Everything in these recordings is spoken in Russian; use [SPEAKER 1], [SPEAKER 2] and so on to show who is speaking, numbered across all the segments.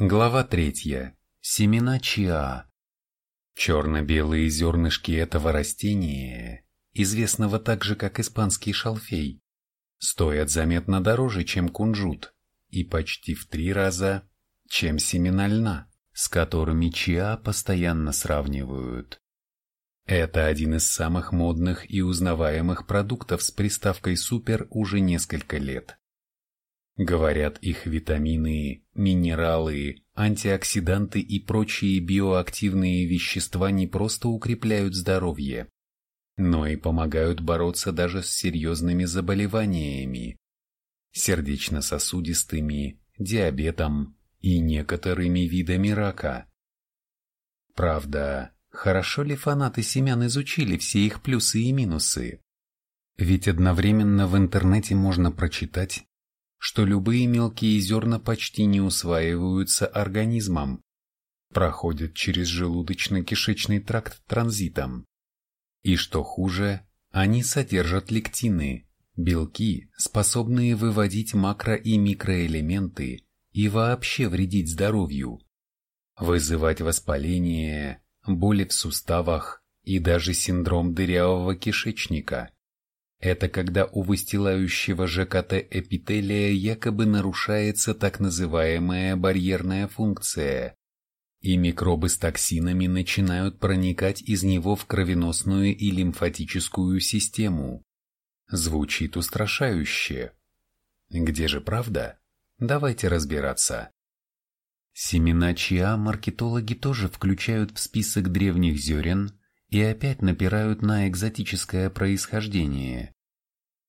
[SPEAKER 1] Глава третья. Семена чиа. Черно-белые зернышки этого растения, известного также как испанский шалфей, стоят заметно дороже, чем кунжут, и почти в три раза, чем семена льна, с которыми чиа постоянно сравнивают. Это один из самых модных и узнаваемых продуктов с приставкой «супер» уже несколько лет. Говорят, их витамины, минералы, антиоксиданты и прочие биоактивные вещества не просто укрепляют здоровье, но и помогают бороться даже с серьезными заболеваниями, сердечно-сосудистыми, диабетом и некоторыми видами рака. Правда, хорошо ли фанаты семян изучили все их плюсы и минусы? Ведь одновременно в интернете можно прочитать, что любые мелкие зерна почти не усваиваются организмом, проходят через желудочно-кишечный тракт транзитом. И что хуже, они содержат лектины, белки, способные выводить макро- и микроэлементы и вообще вредить здоровью, вызывать воспаление, боли в суставах и даже синдром дырявого кишечника. Это когда у выстилающего ЖКТ эпителия якобы нарушается так называемая барьерная функция, и микробы с токсинами начинают проникать из него в кровеносную и лимфатическую систему. Звучит устрашающе. Где же правда? Давайте разбираться. Семена чиа маркетологи тоже включают в список древних зерен, и опять напирают на экзотическое происхождение.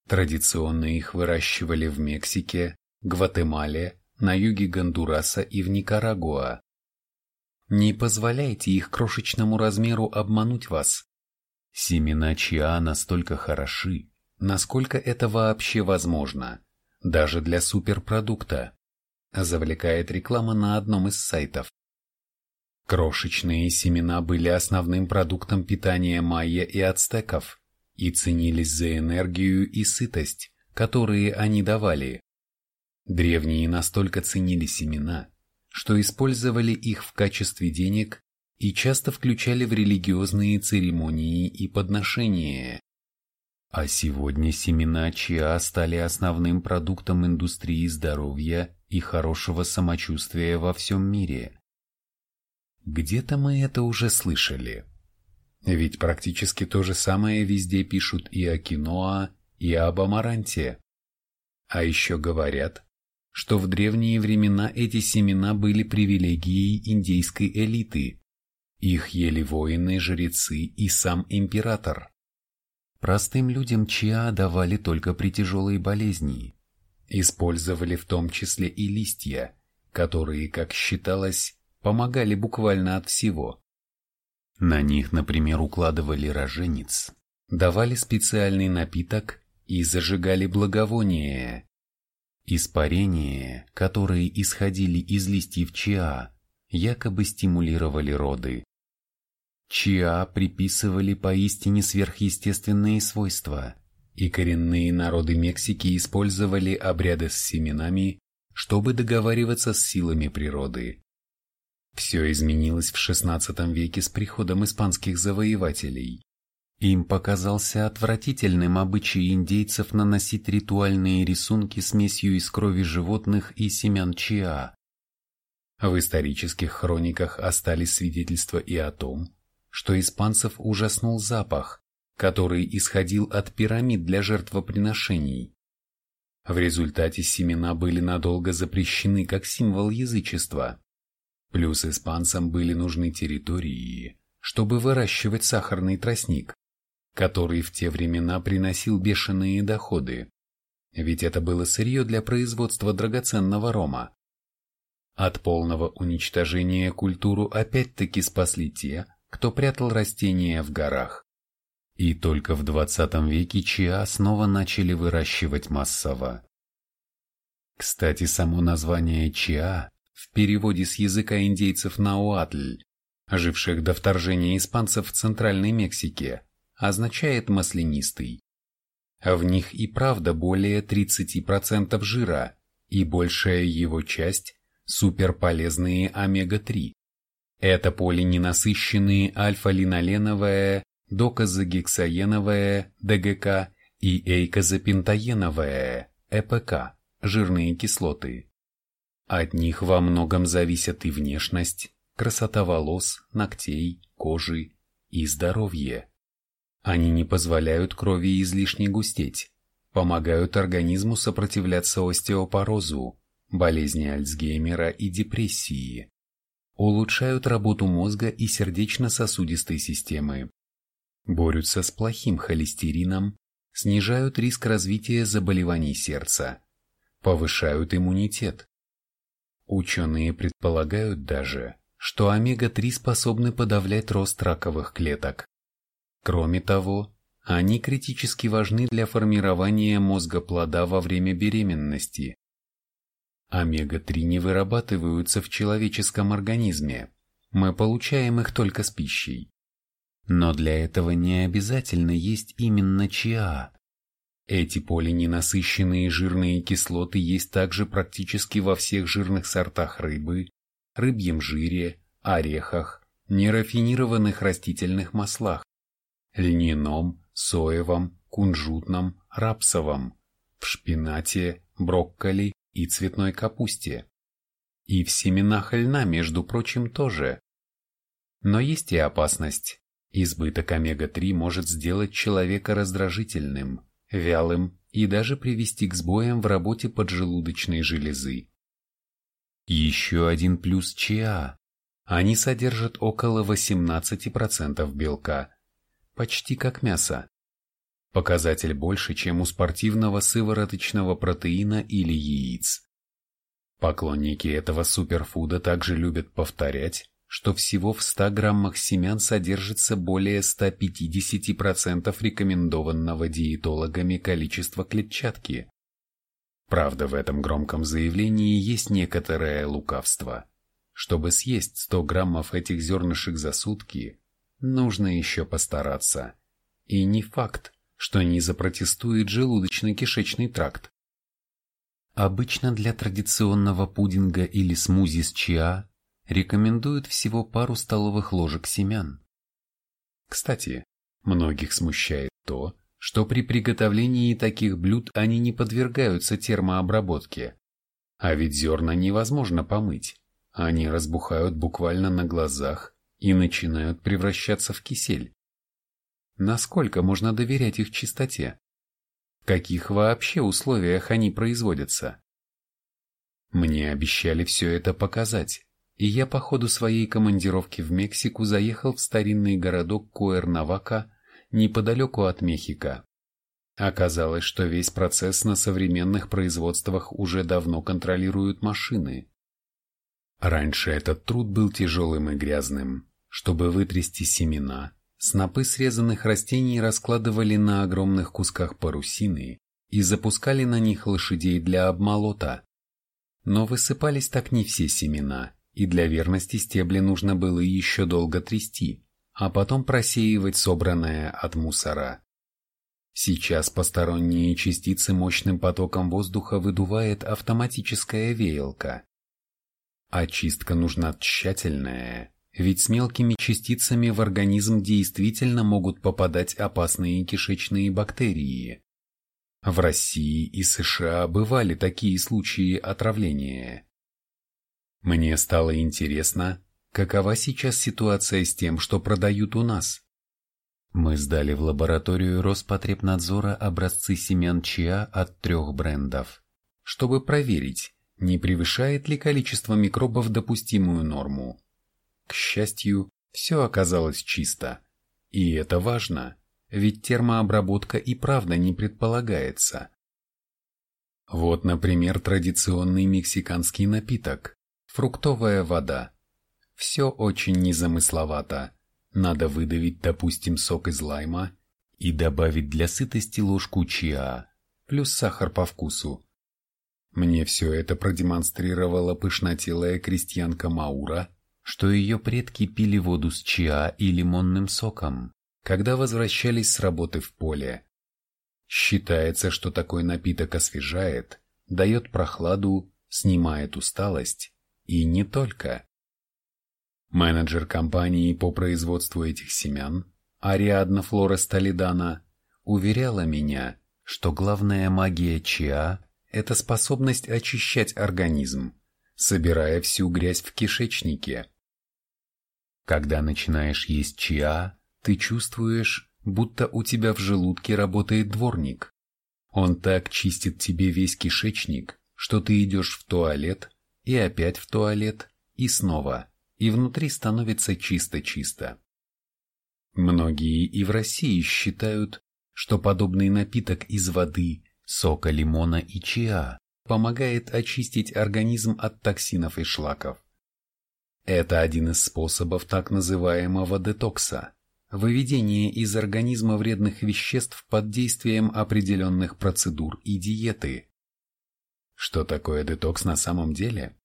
[SPEAKER 1] Традиционно их выращивали в Мексике, Гватемале, на юге Гондураса и в Никарагуа. Не позволяйте их крошечному размеру обмануть вас. Семена чиа настолько хороши, насколько это вообще возможно, даже для суперпродукта, завлекает реклама на одном из сайтов. Крошечные семена были основным продуктом питания майя и ацтеков и ценились за энергию и сытость, которые они давали. Древние настолько ценили семена, что использовали их в качестве денег и часто включали в религиозные церемонии и подношения. А сегодня семена чиа стали основным продуктом индустрии здоровья и хорошего самочувствия во всем мире. Где-то мы это уже слышали. Ведь практически то же самое везде пишут и о киноа, и об амаранте. А еще говорят, что в древние времена эти семена были привилегией индейской элиты. Их ели воины, жрецы и сам император. Простым людям чиа давали только при тяжелой болезни. Использовали в том числе и листья, которые, как считалось, помогали буквально от всего. На них, например, укладывали роженец, давали специальный напиток и зажигали благовония. Испарения, которые исходили из листьев чиа, якобы стимулировали роды. Чиа приписывали поистине сверхъестественные свойства, и коренные народы Мексики использовали обряды с семенами, чтобы договариваться с силами природы. Все изменилось в XVI веке с приходом испанских завоевателей. Им показался отвратительным обычай индейцев наносить ритуальные рисунки смесью из крови животных и семян чиа. В исторических хрониках остались свидетельства и о том, что испанцев ужаснул запах, который исходил от пирамид для жертвоприношений. В результате семена были надолго запрещены как символ язычества. Плюс испанцам были нужны территории, чтобы выращивать сахарный тростник, который в те времена приносил бешеные доходы, ведь это было сырье для производства драгоценного рома. От полного уничтожения культуру опять-таки спасли те, кто прятал растения в горах. И только в 20 веке чиа снова начали выращивать массово. Кстати, само название чиа в переводе с языка индейцев науатль, живших до вторжения испанцев в Центральной Мексике, означает маслянистый. В них и правда более 30% жира, и большая его часть, суперполезные омега-3. Это полиненасыщенные альфа-линоленовая, доказогексаеновая, ДГК и эйкозапентаеновая, ЭПК, жирные кислоты. От них во многом зависят и внешность, красота волос, ногтей, кожи и здоровье. Они не позволяют крови излишне густеть, помогают организму сопротивляться остеопорозу, болезни Альцгеймера и депрессии, улучшают работу мозга и сердечно-сосудистой системы, борются с плохим холестерином, снижают риск развития заболеваний сердца, повышают иммунитет. Ученые предполагают даже, что омега-3 способны подавлять рост раковых клеток. Кроме того, они критически важны для формирования мозга плода во время беременности. Омега-3 не вырабатываются в человеческом организме, мы получаем их только с пищей. Но для этого не обязательно есть именно ЧА. Эти полиненасыщенные жирные кислоты есть также практически во всех жирных сортах рыбы, рыбьем жире, орехах, нерафинированных растительных маслах, льняном, соевом, кунжутном, рапсовом, в шпинате, брокколи и цветной капусте. И в семенах льна, между прочим, тоже. Но есть и опасность. Избыток омега-3 может сделать человека раздражительным, вялым и даже привести к сбоям в работе поджелудочной железы. Еще один плюс ЧА. Они содержат около 18% белка, почти как мясо. Показатель больше, чем у спортивного сывороточного протеина или яиц. Поклонники этого суперфуда также любят повторять, что всего в 100 граммах семян содержится более 150% рекомендованного диетологами количества клетчатки. Правда, в этом громком заявлении есть некоторое лукавство. Чтобы съесть 100 граммов этих зернышек за сутки, нужно еще постараться. И не факт, что не запротестует желудочно-кишечный тракт. Обычно для традиционного пудинга или смузи с чиа рекомендуют всего пару столовых ложек семян. Кстати, многих смущает то, что при приготовлении таких блюд они не подвергаются термообработке. А ведь зерна невозможно помыть. Они разбухают буквально на глазах и начинают превращаться в кисель. Насколько можно доверять их чистоте? В каких вообще условиях они производятся? Мне обещали все это показать, и я по ходу своей командировки в Мексику заехал в старинный городок Куэрнавака неподалеку от Мехико. Оказалось, что весь процесс на современных производствах уже давно контролируют машины. Раньше этот труд был тяжелым и грязным. Чтобы вытрясти семена, снопы срезанных растений раскладывали на огромных кусках парусины и запускали на них лошадей для обмолота. Но высыпались так не все семена, и для верности стебли нужно было еще долго трясти, а потом просеивать собранное от мусора. Сейчас посторонние частицы мощным потоком воздуха выдувает автоматическая веялка. Очистка нужна тщательная, ведь с мелкими частицами в организм действительно могут попадать опасные кишечные бактерии. В России и США бывали такие случаи отравления. Мне стало интересно, какова сейчас ситуация с тем, что продают у нас. Мы сдали в лабораторию Роспотребнадзора образцы семян чиа от трех брендов, чтобы проверить, не превышает ли количество микробов допустимую норму. К счастью, все оказалось чисто. И это важно, ведь термообработка и правда не предполагается. Вот, например, традиционный мексиканский напиток Фруктовая вода. Все очень незамысловато. Надо выдавить, допустим, сок из лайма и добавить для сытости ложку чиа, плюс сахар по вкусу. Мне все это продемонстрировала пышнотелая крестьянка Маура, что ее предки пили воду с чиа и лимонным соком, когда возвращались с работы в поле. Считается, что такой напиток освежает, дает прохладу, снимает усталость И не только. Менеджер компании по производству этих семян, Ариадна Флорес Толедана, уверяла меня, что главная магия чиа – это способность очищать организм, собирая всю грязь в кишечнике. Когда начинаешь есть чиа, ты чувствуешь, будто у тебя в желудке работает дворник. Он так чистит тебе весь кишечник, что ты идешь в туалет, и опять в туалет, и снова, и внутри становится чисто-чисто. Многие и в России считают, что подобный напиток из воды, сока лимона и чиа помогает очистить организм от токсинов и шлаков. Это один из способов так называемого детокса – выведения из организма вредных веществ под действием определенных процедур и диеты. Что такое детокс на самом деле?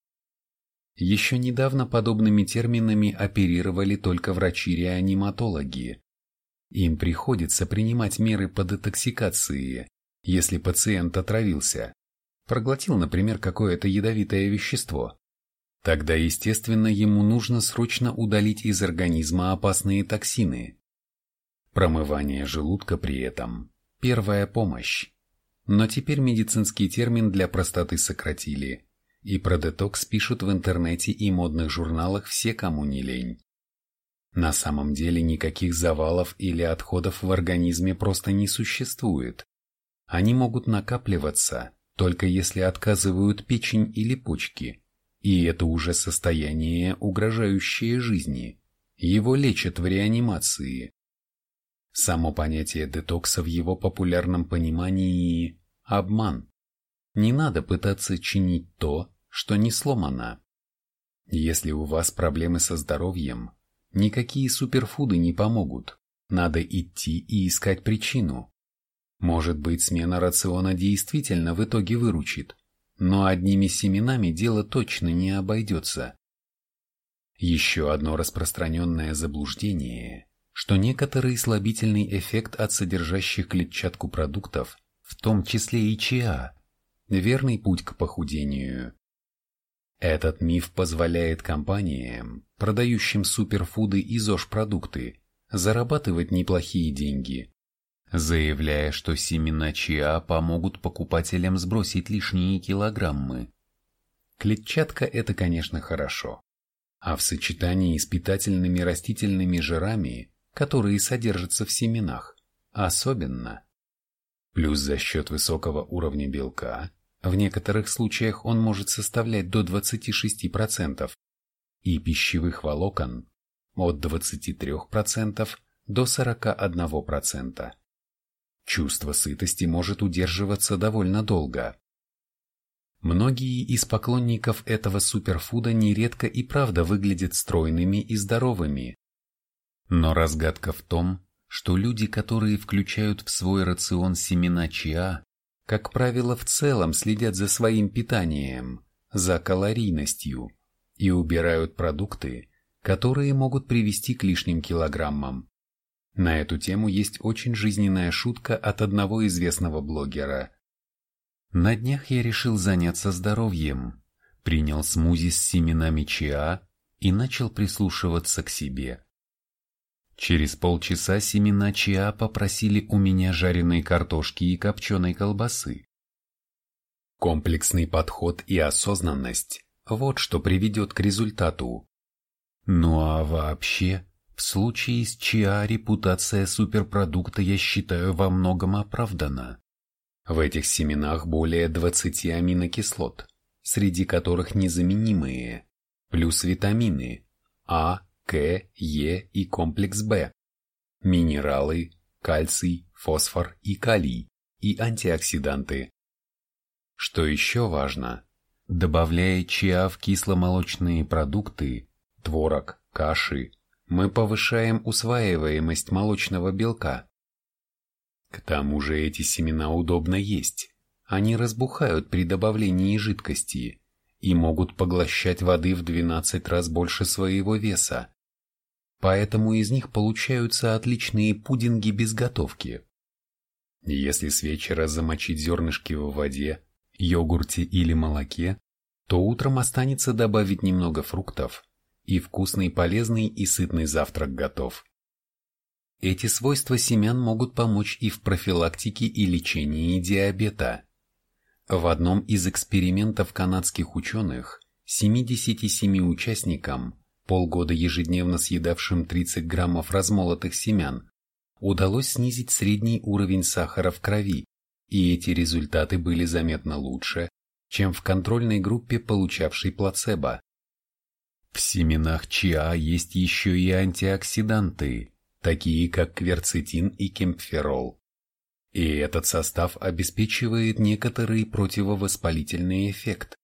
[SPEAKER 1] Еще недавно подобными терминами оперировали только врачи-реаниматологи. Им приходится принимать меры по детоксикации, если пациент отравился, проглотил, например, какое-то ядовитое вещество. Тогда, естественно, ему нужно срочно удалить из организма опасные токсины. Промывание желудка при этом – первая помощь. Но теперь медицинский термин для простоты сократили – и про детокс пишут в интернете и модных журналах все, кому не лень. На самом деле никаких завалов или отходов в организме просто не существует. Они могут накапливаться, только если отказывают печень или почки, и это уже состояние, угрожающее жизни. Его лечат в реанимации. Само понятие детокса в его популярном понимании – обман. Не надо пытаться чинить то, что не сломана. Если у вас проблемы со здоровьем, никакие суперфуды не помогут. Надо идти и искать причину. Может быть, смена рациона действительно в итоге выручит, но одними семенами дело точно не обойдется. Еще одно распространенное заблуждение, что некоторый слабительный эффект от содержащих клетчатку продуктов, в том числе и ЧА, верный путь к похудению. Этот миф позволяет компаниям, продающим суперфуды и ЗОЖ-продукты, зарабатывать неплохие деньги, заявляя, что семена чиа помогут покупателям сбросить лишние килограммы. Клетчатка – это, конечно, хорошо. А в сочетании с питательными растительными жирами, которые содержатся в семенах, особенно. Плюс за счет высокого уровня белка в некоторых случаях он может составлять до 26%, и пищевых волокон от 23% до 41%. Чувство сытости может удерживаться довольно долго. Многие из поклонников этого суперфуда нередко и правда выглядят стройными и здоровыми. Но разгадка в том, что люди, которые включают в свой рацион семена чиа, как правило, в целом следят за своим питанием, за калорийностью и убирают продукты, которые могут привести к лишним килограммам. На эту тему есть очень жизненная шутка от одного известного блогера. На днях я решил заняться здоровьем, принял смузи с семенами чиа и начал прислушиваться к себе. Через полчаса семена чиа попросили у меня жареной картошки и копченой колбасы. Комплексный подход и осознанность – вот что приведет к результату. Ну а вообще, в случае с чиа репутация суперпродукта я считаю во многом оправдана. В этих семенах более 20 аминокислот, среди которых незаменимые, плюс витамины А, к, Е и комплекс В, минералы, кальций, фосфор и калий и антиоксиданты. Что еще важно, добавляя чиа в кисломолочные продукты, творог, каши, мы повышаем усваиваемость молочного белка. К тому же эти семена удобно есть. Они разбухают при добавлении жидкости и могут поглощать воды в 12 раз больше своего веса поэтому из них получаются отличные пудинги без готовки. Если с вечера замочить зернышки в воде, йогурте или молоке, то утром останется добавить немного фруктов, и вкусный, полезный и сытный завтрак готов. Эти свойства семян могут помочь и в профилактике и лечении диабета. В одном из экспериментов канадских ученых 77 участникам, полгода ежедневно съедавшим 30 граммов размолотых семян, удалось снизить средний уровень сахара в крови, и эти результаты были заметно лучше, чем в контрольной группе, получавшей плацебо. В семенах чиа есть еще и антиоксиданты, такие как кверцетин и кемпферол. И этот состав обеспечивает некоторый противовоспалительный эффект,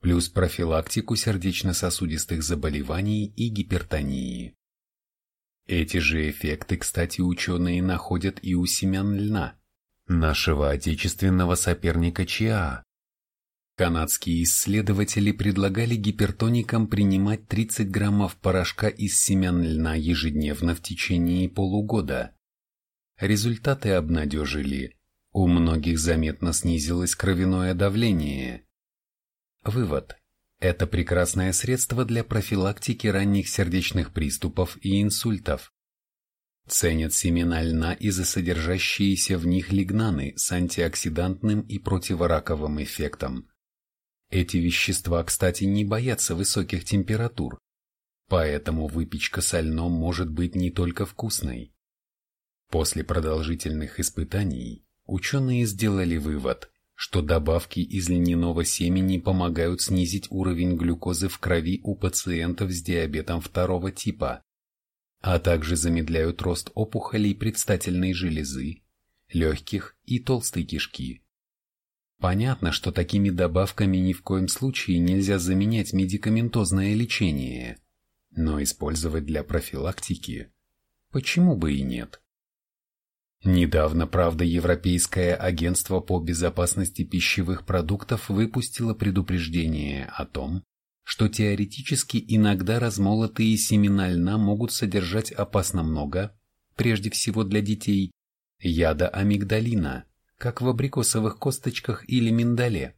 [SPEAKER 1] плюс профилактику сердечно-сосудистых заболеваний и гипертонии. Эти же эффекты, кстати, ученые находят и у семян льна, нашего отечественного соперника ЧИА. Канадские исследователи предлагали гипертоникам принимать 30 граммов порошка из семян льна ежедневно в течение полугода. Результаты обнадежили. У многих заметно снизилось кровяное давление. Вывод. Это прекрасное средство для профилактики ранних сердечных приступов и инсультов. Ценят семена льна из-за содержащиеся в них лигнаны с антиоксидантным и противораковым эффектом. Эти вещества, кстати, не боятся высоких температур, поэтому выпечка со льном может быть не только вкусной. После продолжительных испытаний ученые сделали вывод, что добавки из льняного семени помогают снизить уровень глюкозы в крови у пациентов с диабетом второго типа, а также замедляют рост опухолей предстательной железы, легких и толстой кишки. Понятно, что такими добавками ни в коем случае нельзя заменять медикаментозное лечение, но использовать для профилактики почему бы и нет? Недавно, правда, Европейское агентство по безопасности пищевых продуктов выпустило предупреждение о том, что теоретически иногда размолотые семена льна могут содержать опасно много, прежде всего для детей, яда амигдалина, как в абрикосовых косточках или миндале.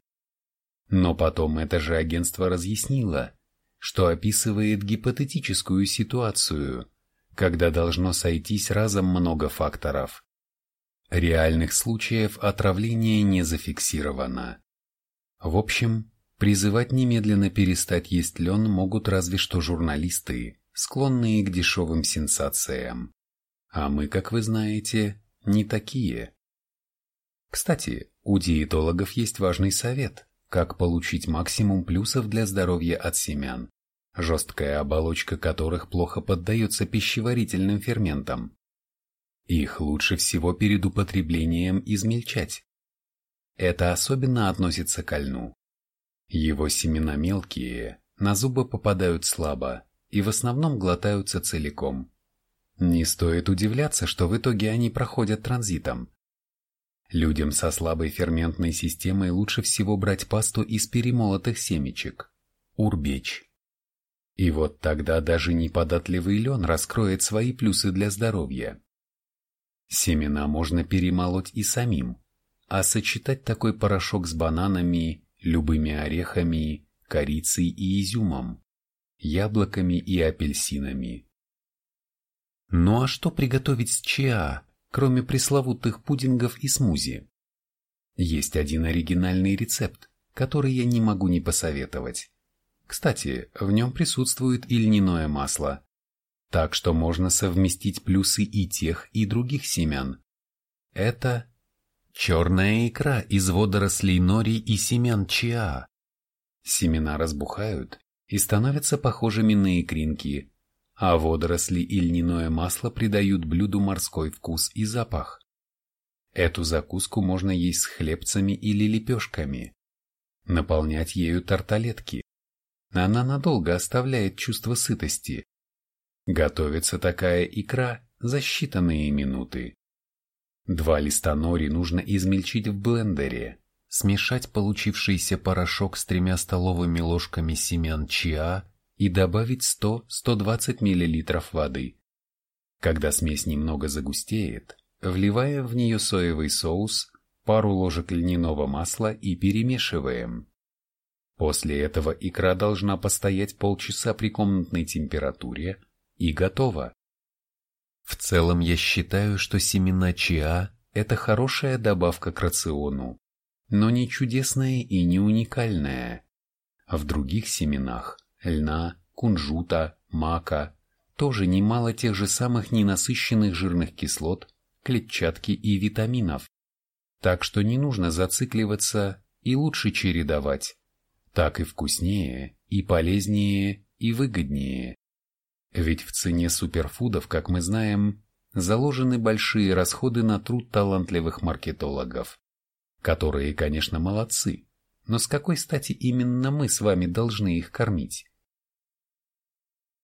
[SPEAKER 1] Но потом это же агентство разъяснило, что описывает гипотетическую ситуацию, когда должно сойтись разом много факторов, Реальных случаев отравления не зафиксировано. В общем, призывать немедленно перестать есть лен могут разве что журналисты, склонные к дешевым сенсациям. А мы, как вы знаете, не такие. Кстати, у диетологов есть важный совет, как получить максимум плюсов для здоровья от семян, жесткая оболочка которых плохо поддается пищеварительным ферментам. Их лучше всего перед употреблением измельчать. Это особенно относится к льну. Его семена мелкие, на зубы попадают слабо и в основном глотаются целиком. Не стоит удивляться, что в итоге они проходят транзитом. Людям со слабой ферментной системой лучше всего брать пасту из перемолотых семечек – урбеч. И вот тогда даже неподатливый лен раскроет свои плюсы для здоровья. Семена можно перемолоть и самим, а сочетать такой порошок с бананами, любыми орехами, корицей и изюмом, яблоками и апельсинами. Ну а что приготовить с чиа, кроме пресловутых пудингов и смузи? Есть один оригинальный рецепт, который я не могу не посоветовать. Кстати, в нем присутствует и льняное масло, так что можно совместить плюсы и тех, и других семян. Это черная икра из водорослей нори и семян чиа. Семена разбухают и становятся похожими на икринки, а водоросли и льняное масло придают блюду морской вкус и запах. Эту закуску можно есть с хлебцами или лепешками. Наполнять ею тарталетки. Она надолго оставляет чувство сытости, Готовится такая икра за считанные минуты. Два листа нори нужно измельчить в блендере, смешать получившийся порошок с тремя столовыми ложками семян чиа и добавить 100-120 мл воды. Когда смесь немного загустеет, вливаем в нее соевый соус, пару ложек льняного масла и перемешиваем. После этого икра должна постоять полчаса при комнатной температуре и готова. В целом я считаю, что семена чиа – это хорошая добавка к рациону, но не чудесная и не уникальная. В других семенах – льна, кунжута, мака – тоже немало тех же самых ненасыщенных жирных кислот, клетчатки и витаминов. Так что не нужно зацикливаться и лучше чередовать. Так и вкуснее, и полезнее, и выгоднее. Ведь в цене суперфудов, как мы знаем, заложены большие расходы на труд талантливых маркетологов, которые, конечно, молодцы, но с какой стати именно мы с вами должны их кормить?